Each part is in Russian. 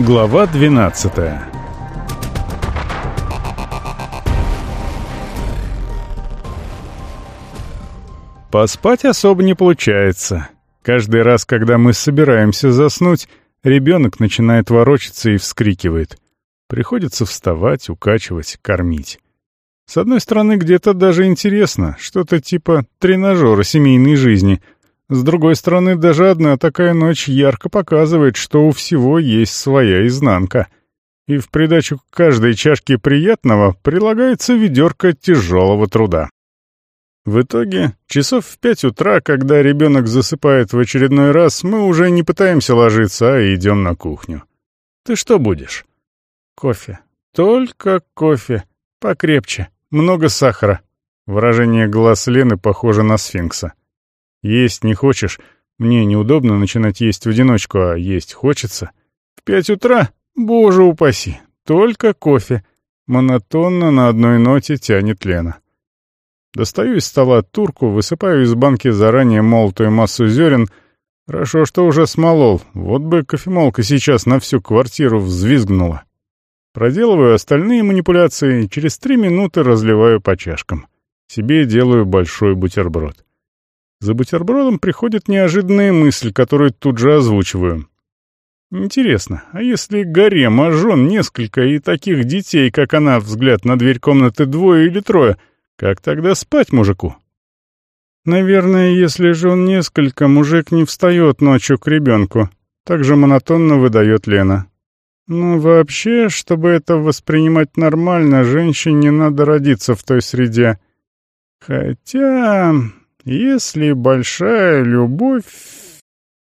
Глава 12 Поспать особо не получается. Каждый раз, когда мы собираемся заснуть, ребенок начинает ворочаться и вскрикивает. Приходится вставать, укачивать, кормить. С одной стороны, где-то даже интересно, что-то типа тренажера семейной жизни. С другой стороны, даже одна такая ночь ярко показывает, что у всего есть своя изнанка. И в придачу к каждой чашке приятного прилагается ведерко тяжелого труда. В итоге, часов в пять утра, когда ребенок засыпает в очередной раз, мы уже не пытаемся ложиться, а идем на кухню. Ты что будешь? Кофе. Только кофе. Покрепче. Много сахара. Выражение глаз Лены похоже на сфинкса. Есть не хочешь? Мне неудобно начинать есть в одиночку, а есть хочется. В пять утра? Боже упаси. Только кофе. Монотонно на одной ноте тянет Лена. Достаю из стола турку, высыпаю из банки заранее молотую массу зерен. Хорошо, что уже смолол. Вот бы кофемолка сейчас на всю квартиру взвизгнула. Проделываю остальные манипуляции через три минуты разливаю по чашкам. Себе делаю большой бутерброд. За бутербродом приходит неожиданная мысль, которую тут же озвучиваю. Интересно, а если гарем, а жен несколько и таких детей, как она, взгляд на дверь комнаты двое или трое — как тогда спать мужику? Наверное, если же он несколько, мужик не встает ночью к ребенку. Так же монотонно выдает Лена. Ну, вообще, чтобы это воспринимать нормально, женщине надо родиться в той среде. Хотя, если большая любовь...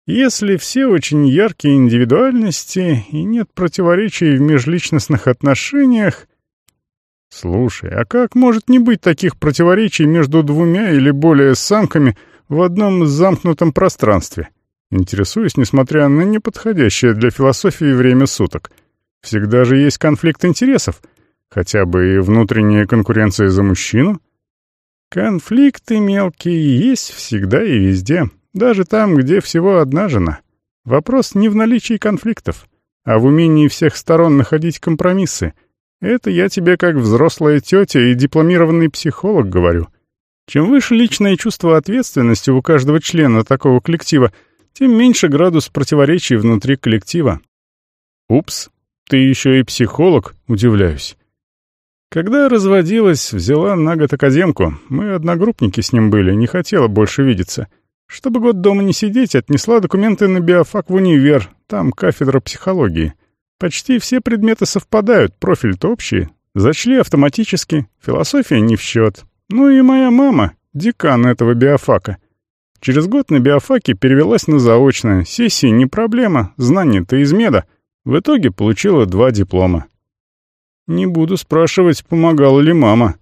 Если все очень яркие индивидуальности и нет противоречий в межличностных отношениях, Слушай, а как может не быть таких противоречий между двумя или более самками в одном замкнутом пространстве? Интересуюсь, несмотря на неподходящее для философии время суток. Всегда же есть конфликт интересов, хотя бы и внутренняя конкуренция за мужчину. Конфликты мелкие есть всегда и везде, даже там, где всего одна жена. Вопрос не в наличии конфликтов, а в умении всех сторон находить компромиссы — это я тебе как взрослая тетя и дипломированный психолог говорю. Чем выше личное чувство ответственности у каждого члена такого коллектива, тем меньше градус противоречий внутри коллектива. Упс, ты еще и психолог, удивляюсь. Когда разводилась, взяла на год академку. Мы одногруппники с ним были, не хотела больше видеться. Чтобы год дома не сидеть, отнесла документы на биофак в универ, там кафедра психологии. Почти все предметы совпадают, профиль-то общий. Зачли автоматически, философия не в счет. Ну и моя мама, декан этого биофака. Через год на биофаке перевелась на заочное. Сессии не проблема, знания-то из меда. В итоге получила два диплома. Не буду спрашивать, помогала ли мама.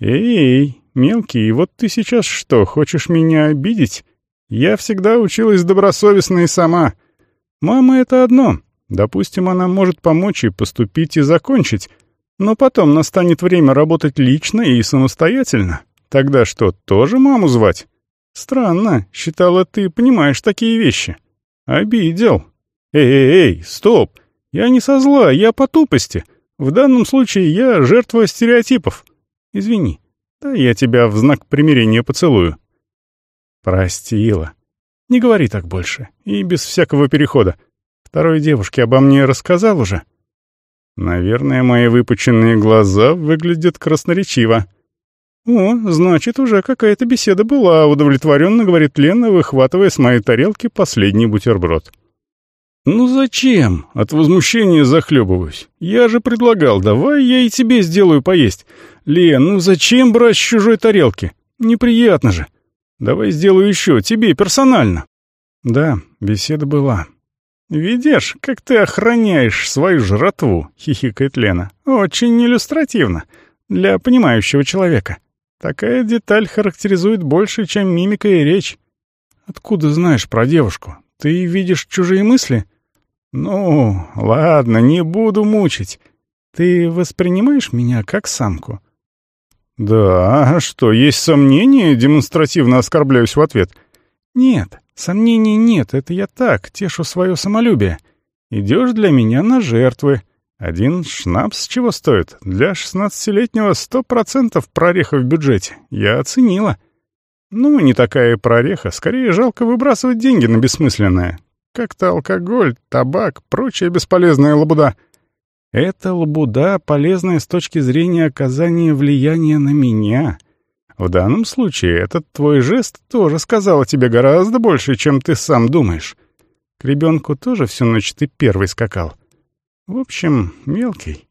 «Эй, мелкий, вот ты сейчас что, хочешь меня обидеть? Я всегда училась добросовестно и сама. Мама — это одно, Допустим, она может помочь и поступить, и закончить, но потом настанет время работать лично и самостоятельно. Тогда что, тоже маму звать? Странно, считала, ты понимаешь такие вещи. Обидел. Эй-эй-эй, стоп! Я не со зла, я по тупости. В данном случае я жертва стереотипов. Извини. Да я тебя в знак примирения поцелую. Простила. Не говори так больше. И без всякого перехода. Второй девушке обо мне рассказал уже?» «Наверное, мои выпученные глаза выглядят красноречиво». «О, значит, уже какая-то беседа была», — удовлетворенно говорит Лена, выхватывая с моей тарелки последний бутерброд. «Ну зачем?» — от возмущения захлебываюсь. «Я же предлагал, давай я и тебе сделаю поесть. Лен, ну зачем брать с чужой тарелки? Неприятно же. Давай сделаю еще, тебе персонально». Да, беседа была. «Видишь, как ты охраняешь свою жратву», — хихикает Лена. «Очень иллюстративно. Для понимающего человека. Такая деталь характеризует больше, чем мимика и речь. Откуда знаешь про девушку? Ты видишь чужие мысли?» «Ну, ладно, не буду мучить. Ты воспринимаешь меня как самку?» «Да, а что, есть сомнения?» — демонстративно оскорбляюсь в ответ. «Нет, Сомнений нет, это я так, тешу свое самолюбие. Идешь для меня на жертвы. Один шнапс чего стоит? Для шестнадцатилетнего сто процентов прореха в бюджете. Я оценила. Ну, не такая прореха, скорее жалко выбрасывать деньги на бессмысленное. Как-то алкоголь, табак, прочая бесполезная лабуда. Это лабуда, полезная с точки зрения оказания влияния на меня. В данном случае этот твой жест тоже сказал о тебе гораздо больше, чем ты сам думаешь. К ребенку тоже всю ночь ты первый скакал. В общем, мелкий.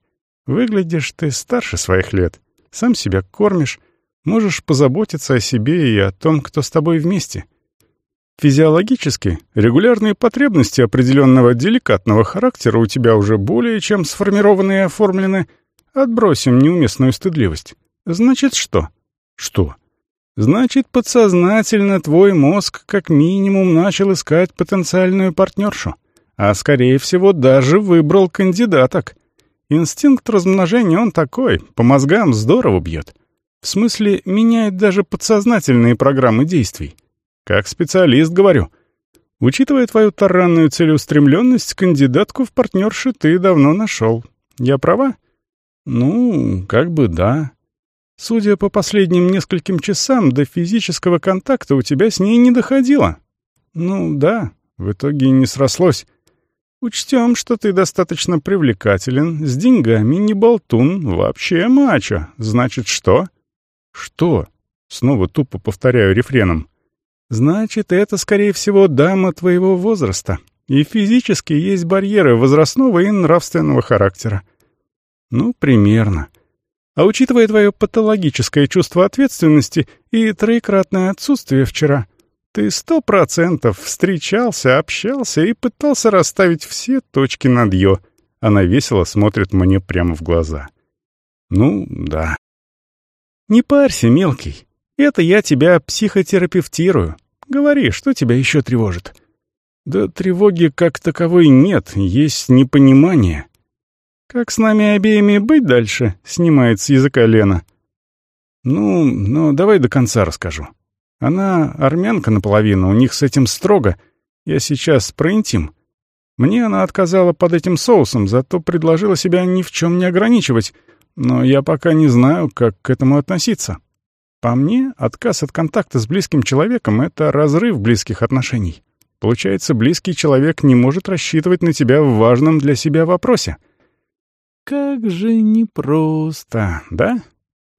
Выглядишь ты старше своих лет. Сам себя кормишь. Можешь позаботиться о себе и о том, кто с тобой вместе. Физиологически, регулярные потребности определенного деликатного характера у тебя уже более чем сформированы и оформлены. Отбросим неуместную стыдливость. Значит, что? Что? Значит, подсознательно твой мозг как минимум начал искать потенциальную партнершу, а скорее всего даже выбрал кандидаток. Инстинкт размножения он такой, по мозгам здорово бьет. В смысле, меняет даже подсознательные программы действий. Как специалист говорю. Учитывая твою таранную целеустремленность, кандидатку в партнерши ты давно нашел. Я права? Ну, как бы да. Судя по последним нескольким часам, до физического контакта у тебя с ней не доходило. Ну да, в итоге не срослось. Учтем, что ты достаточно привлекателен, с деньгами не болтун, вообще мачо. Значит, что? Что? Снова тупо повторяю рефреном. Значит, это, скорее всего, дама твоего возраста. И физически есть барьеры возрастного и нравственного характера. Ну, примерно. А учитывая твое патологическое чувство ответственности и троекратное отсутствие вчера, ты сто процентов встречался, общался и пытался расставить все точки над «ё». Она весело смотрит мне прямо в глаза. Ну, да. Не парься, мелкий. Это я тебя психотерапевтирую. Говори, что тебя еще тревожит? Да тревоги как таковой нет, есть непонимание. «Как с нами обеими быть дальше?» — снимает с языка Лена. «Ну, ну, давай до конца расскажу. Она армянка наполовину, у них с этим строго. Я сейчас про интим. Мне она отказала под этим соусом, зато предложила себя ни в чем не ограничивать, но я пока не знаю, как к этому относиться. По мне, отказ от контакта с близким человеком — это разрыв близких отношений. Получается, близкий человек не может рассчитывать на тебя в важном для себя вопросе — как же непросто, да?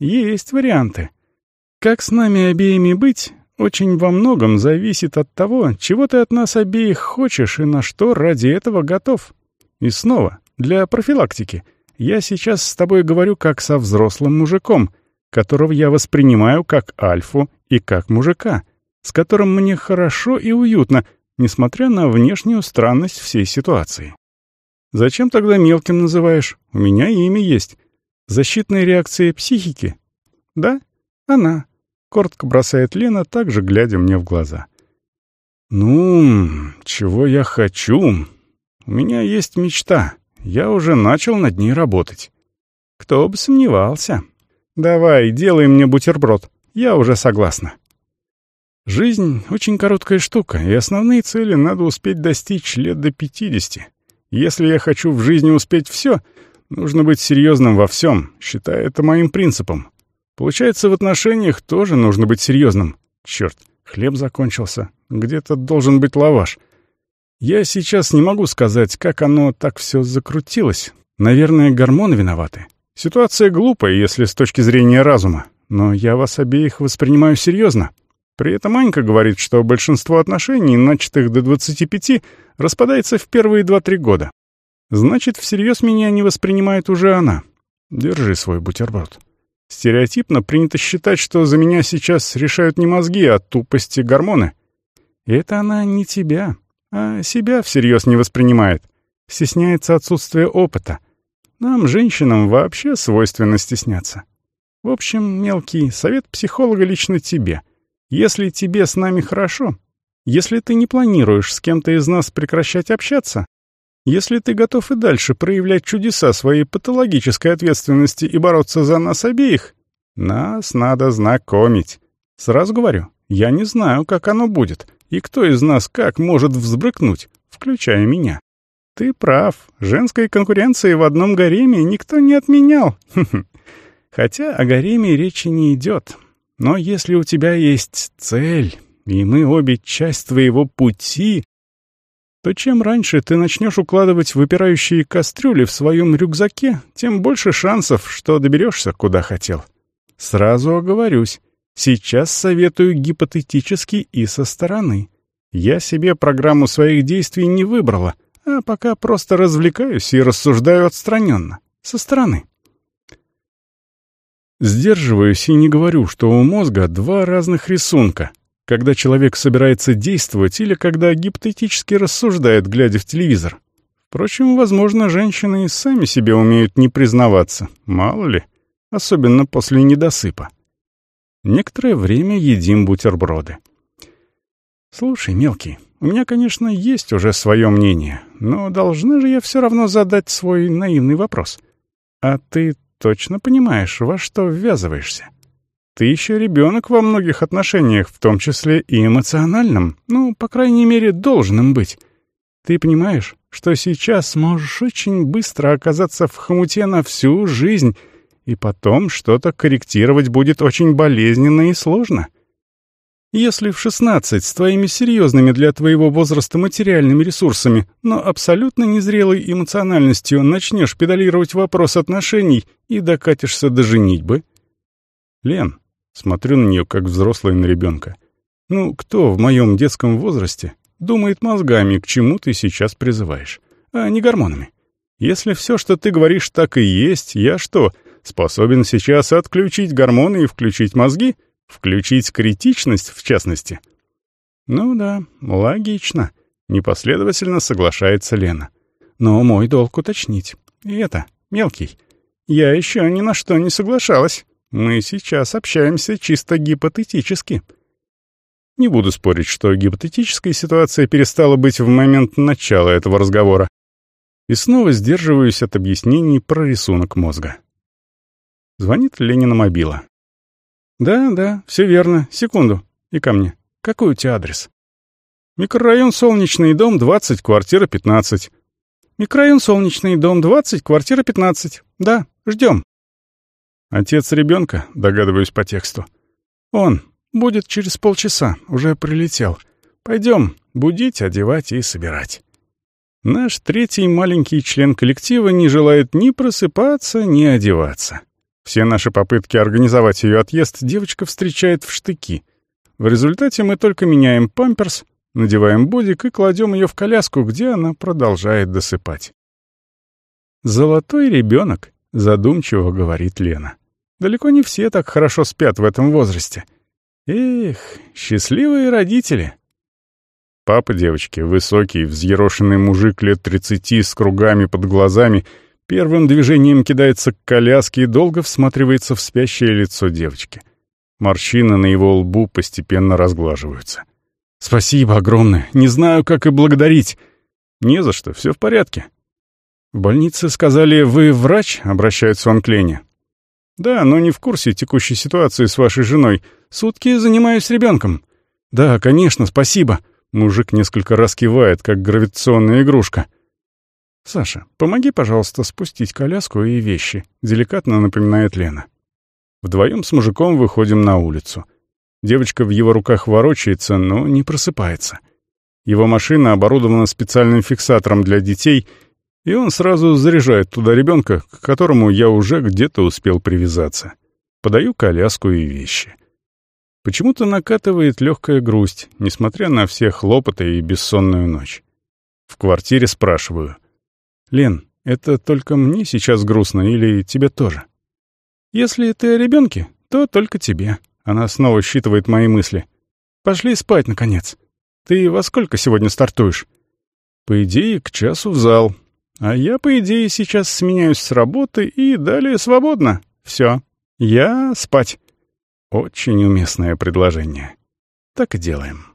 Есть варианты. Как с нами обеими быть, очень во многом зависит от того, чего ты от нас обеих хочешь и на что ради этого готов. И снова, для профилактики, я сейчас с тобой говорю как со взрослым мужиком, которого я воспринимаю как альфу и как мужика, с которым мне хорошо и уютно, несмотря на внешнюю странность всей ситуации. Зачем тогда мелким называешь? У меня имя есть. Защитная реакция психики? Да, она. Коротко бросает Лена, также глядя мне в глаза. Ну, чего я хочу? У меня есть мечта. Я уже начал над ней работать. Кто бы сомневался. Давай, делай мне бутерброд. Я уже согласна. Жизнь — очень короткая штука, и основные цели надо успеть достичь лет до пятидесяти. Если я хочу в жизни успеть все, нужно быть серьезным во всем, считая это моим принципом. Получается, в отношениях тоже нужно быть серьезным. Черт, хлеб закончился. Где-то должен быть лаваш. Я сейчас не могу сказать, как оно так все закрутилось. Наверное, гормоны виноваты. Ситуация глупая, если с точки зрения разума. Но я вас обеих воспринимаю серьезно. При этом Анька говорит, что большинство отношений, начатых до 25, распадается в первые 2-3 года. Значит, всерьез меня не воспринимает уже она. Держи свой бутерброд. Стереотипно принято считать, что за меня сейчас решают не мозги, а тупости гормоны. И это она не тебя, а себя всерьез не воспринимает. Стесняется отсутствия опыта. Нам, женщинам, вообще свойственно стесняться. В общем, мелкий совет психолога лично тебе. Если тебе с нами хорошо, если ты не планируешь с кем-то из нас прекращать общаться, если ты готов и дальше проявлять чудеса своей патологической ответственности и бороться за нас обеих, нас надо знакомить. Сразу говорю, я не знаю, как оно будет, и кто из нас как может взбрыкнуть, включая меня. Ты прав, женской конкуренции в одном гареме никто не отменял. Хотя о гареме речи не идет. Но если у тебя есть цель, и мы обе часть твоего пути, то чем раньше ты начнешь укладывать выпирающие кастрюли в своем рюкзаке, тем больше шансов, что доберешься куда хотел. Сразу оговорюсь, сейчас советую гипотетически и со стороны. Я себе программу своих действий не выбрала, а пока просто развлекаюсь и рассуждаю отстраненно, со стороны. Сдерживаюсь и не говорю, что у мозга два разных рисунка — когда человек собирается действовать или когда гипотетически рассуждает, глядя в телевизор. Впрочем, возможно, женщины и сами себе умеют не признаваться, мало ли, особенно после недосыпа. Некоторое время едим бутерброды. «Слушай, мелкий, у меня, конечно, есть уже свое мнение, но должна же я все равно задать свой наивный вопрос. А ты точно понимаешь, во что ввязываешься?» Ты еще ребенок во многих отношениях, в том числе и эмоциональном. Ну, по крайней мере, должным быть. Ты понимаешь, что сейчас можешь очень быстро оказаться в хомуте на всю жизнь, и потом что-то корректировать будет очень болезненно и сложно. Если в 16 с твоими серьезными для твоего возраста материальными ресурсами, но абсолютно незрелой эмоциональностью начнешь педалировать вопрос отношений и докатишься до женитьбы... Лен, Смотрю на нее, как взрослая на ребенка. Ну, кто в моем детском возрасте думает мозгами, к чему ты сейчас призываешь, а не гормонами? Если все, что ты говоришь, так и есть, я что, способен сейчас отключить гормоны и включить мозги? Включить критичность, в частности? Ну да, логично. Непоследовательно соглашается Лена. Но мой долг уточнить. И это, мелкий. Я еще ни на что не соглашалась. Мы сейчас общаемся чисто гипотетически. Не буду спорить, что гипотетическая ситуация перестала быть в момент начала этого разговора. И снова сдерживаюсь от объяснений про рисунок мозга. Звонит Ленина мобила. «Да, да, все верно. Секунду. И ко мне. Какой у тебя адрес?» «Микрорайон Солнечный дом, 20, квартира 15». «Микрорайон Солнечный дом, 20, квартира 15. Да, ждем». Отец ребенка, догадываюсь по тексту. Он. Будет через полчаса. Уже прилетел. Пойдем будить, одевать и собирать. Наш третий маленький член коллектива не желает ни просыпаться, ни одеваться. Все наши попытки организовать ее отъезд девочка встречает в штыки. В результате мы только меняем памперс, надеваем бодик и кладем ее в коляску, где она продолжает досыпать. «Золотой ребенок», — задумчиво говорит Лена. Далеко не все так хорошо спят в этом возрасте. Эх, счастливые родители. Папа девочки, высокий, взъерошенный мужик лет тридцати с кругами под глазами, первым движением кидается к коляске и долго всматривается в спящее лицо девочки. Морщины на его лбу постепенно разглаживаются. «Спасибо огромное. Не знаю, как и благодарить». «Не за что, все в порядке». «В больнице сказали, вы врач?» — обращается он к Лене. «Да, но не в курсе текущей ситуации с вашей женой. Сутки занимаюсь ребенком». «Да, конечно, спасибо». Мужик несколько раз как гравитационная игрушка. «Саша, помоги, пожалуйста, спустить коляску и вещи», — деликатно напоминает Лена. Вдвоем с мужиком выходим на улицу. Девочка в его руках ворочается, но не просыпается. Его машина оборудована специальным фиксатором для детей — и он сразу заряжает туда ребенка, к которому я уже где-то успел привязаться. Подаю коляску и вещи. Почему-то накатывает легкая грусть, несмотря на все хлопоты и бессонную ночь. В квартире спрашиваю. «Лен, это только мне сейчас грустно или тебе тоже?» «Если ты о ребенке, то только тебе». Она снова считывает мои мысли. «Пошли спать, наконец. Ты во сколько сегодня стартуешь?» «По идее, к часу в зал, а я, по идее, сейчас сменяюсь с работы и далее свободно. Все. Я спать. Очень уместное предложение. Так и делаем.